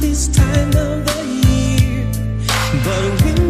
this time of the year. But when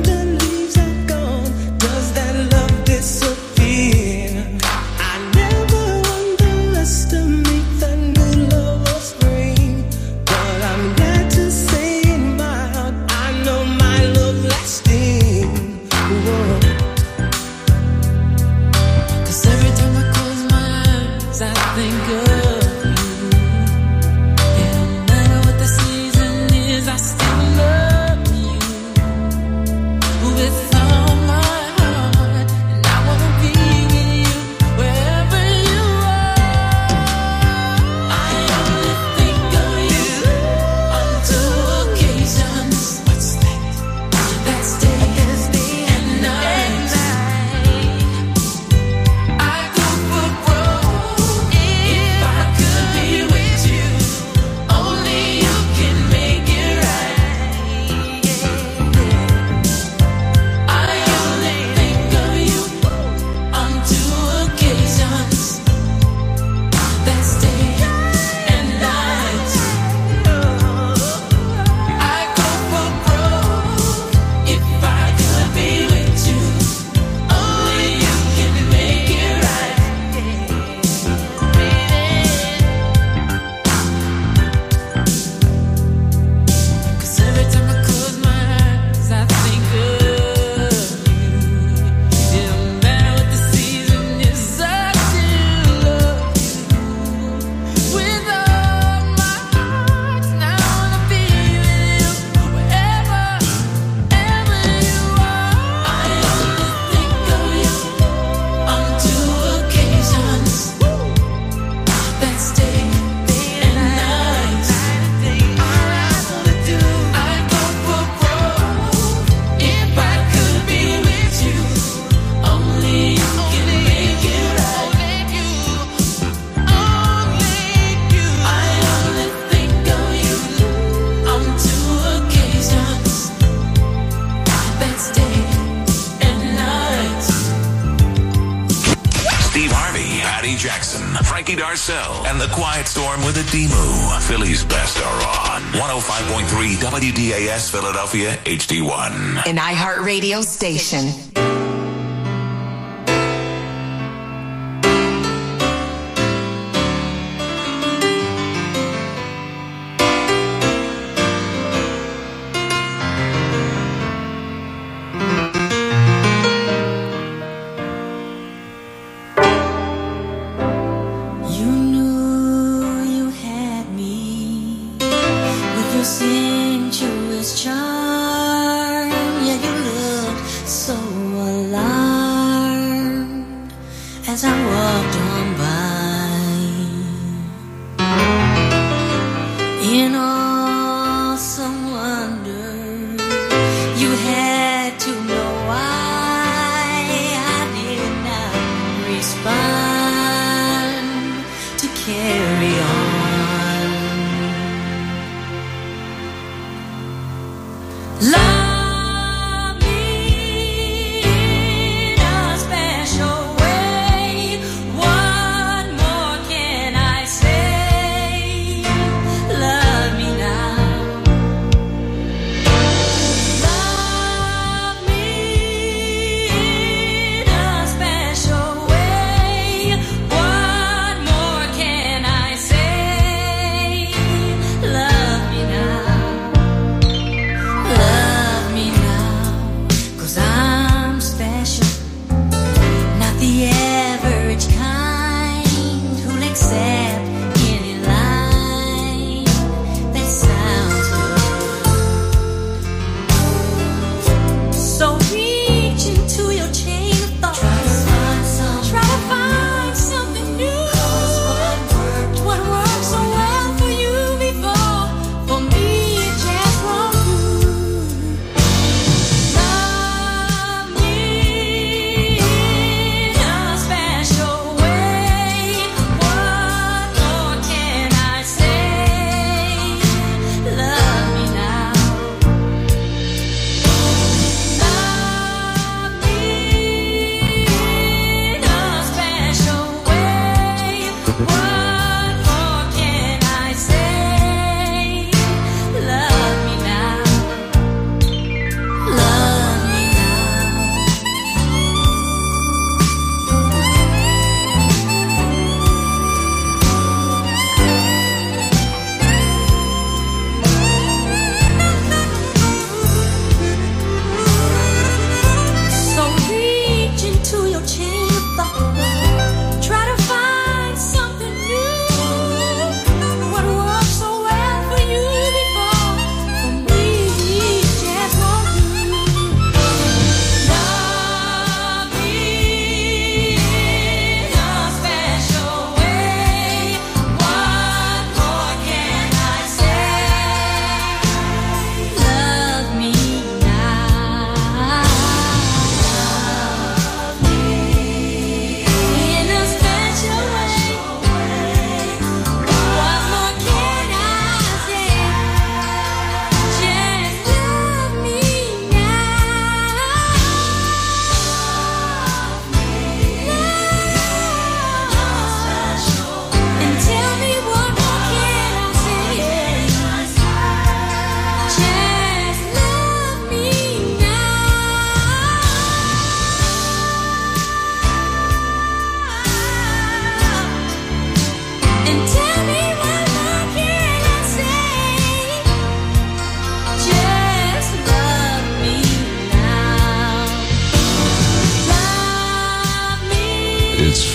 Frankie Darcell and The Quiet Storm with Adimu. Philly's best are on 105.3 WDAS Philadelphia HD1. An iHeartRadio station.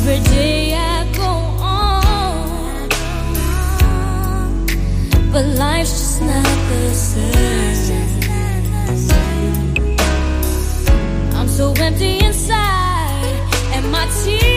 Every day I go on, but life's just not the same. I'm so empty inside, and my tears.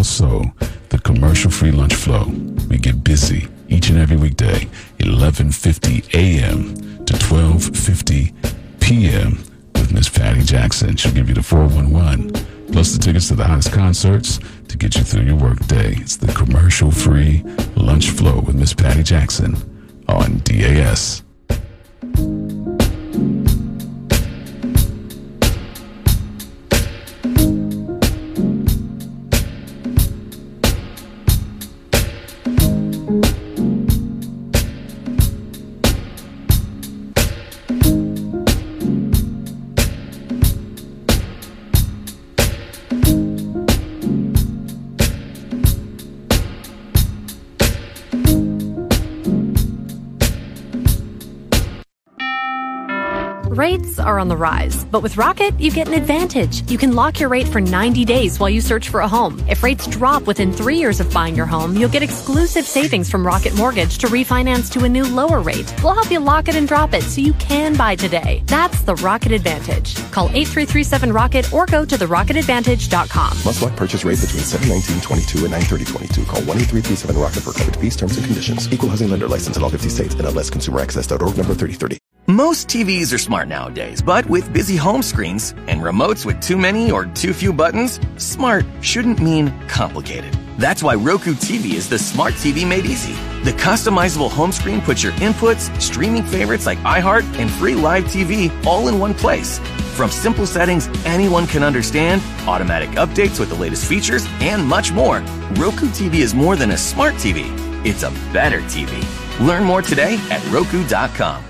also the commercial free lunch flow. We get busy each and every weekday, 11:50 a.m. to 12:50 p.m. with Miss Patty Jackson. She'll give you the 411 plus the tickets to the hottest concerts to get you through your workday. It's the commercial free lunch flow with Miss Patty Jackson on DAS. Are on the rise, but with Rocket, you get an advantage. You can lock your rate for 90 days while you search for a home. If rates drop within three years of buying your home, you'll get exclusive savings from Rocket Mortgage to refinance to a new lower rate. We'll help you lock it and drop it so you can buy today. That's the Rocket Advantage. Call 8337-ROCKET or go to therocketadvantage.com. Must select purchase rate between 719.22 and 930.22. Call 1-8337-ROCKET for coverage fees, terms, and conditions. Equal housing lender license in all 50 states. and NMLS Consumer Access.org number 3030. Most TVs are smart nowadays, but with busy home screens and remotes with too many or too few buttons, smart shouldn't mean complicated. That's why Roku TV is the smart TV made easy. The customizable home screen puts your inputs, streaming favorites like iHeart, and free live TV all in one place. From simple settings anyone can understand, automatic updates with the latest features, and much more, Roku TV is more than a smart TV. It's a better TV. Learn more today at Roku.com.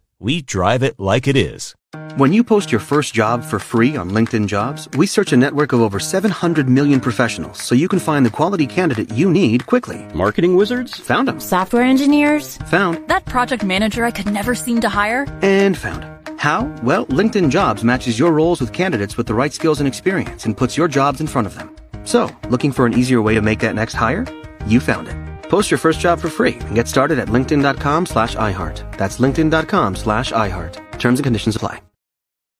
We drive it like it is. When you post your first job for free on LinkedIn Jobs, we search a network of over 700 million professionals so you can find the quality candidate you need quickly. Marketing wizards? Found them. Software engineers? Found. That project manager I could never seem to hire? And found. How? Well, LinkedIn Jobs matches your roles with candidates with the right skills and experience and puts your jobs in front of them. So, looking for an easier way to make that next hire? You found it. Post your first job for free and get started at linkedin.com slash iHeart. That's linkedin.com slash iHeart. Terms and conditions apply.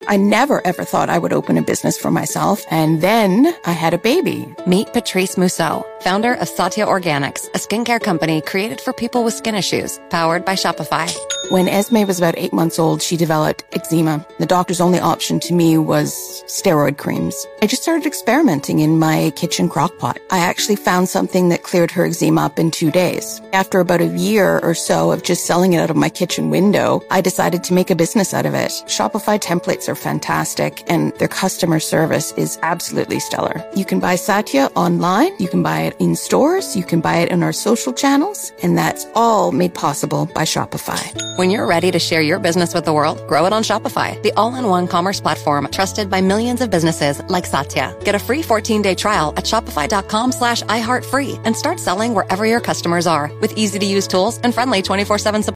I never ever thought I would open a business for myself. And then I had a baby. Meet Patrice Mousseau, founder of Satya Organics, a skincare company created for people with skin issues, powered by Shopify. When Esme was about eight months old, she developed eczema. The doctor's only option to me was steroid creams. I just started experimenting in my kitchen crock pot. I actually found something that cleared her eczema up in two days. After about a year or so of just selling it out of my kitchen window, I decided to make a business out of it. Shopify templates are fantastic and their customer service is absolutely stellar. You can buy Satya online, you can buy it in stores, you can buy it in our social channels, and that's all made possible by Shopify. When you're ready to share your business with the world, grow it on Shopify, the all-in-one commerce platform trusted by millions of businesses like Satya. Get a free 14-day trial at shopify.com slash iHeartFree and start selling wherever your customers are with easy-to-use tools and friendly 24-7 support.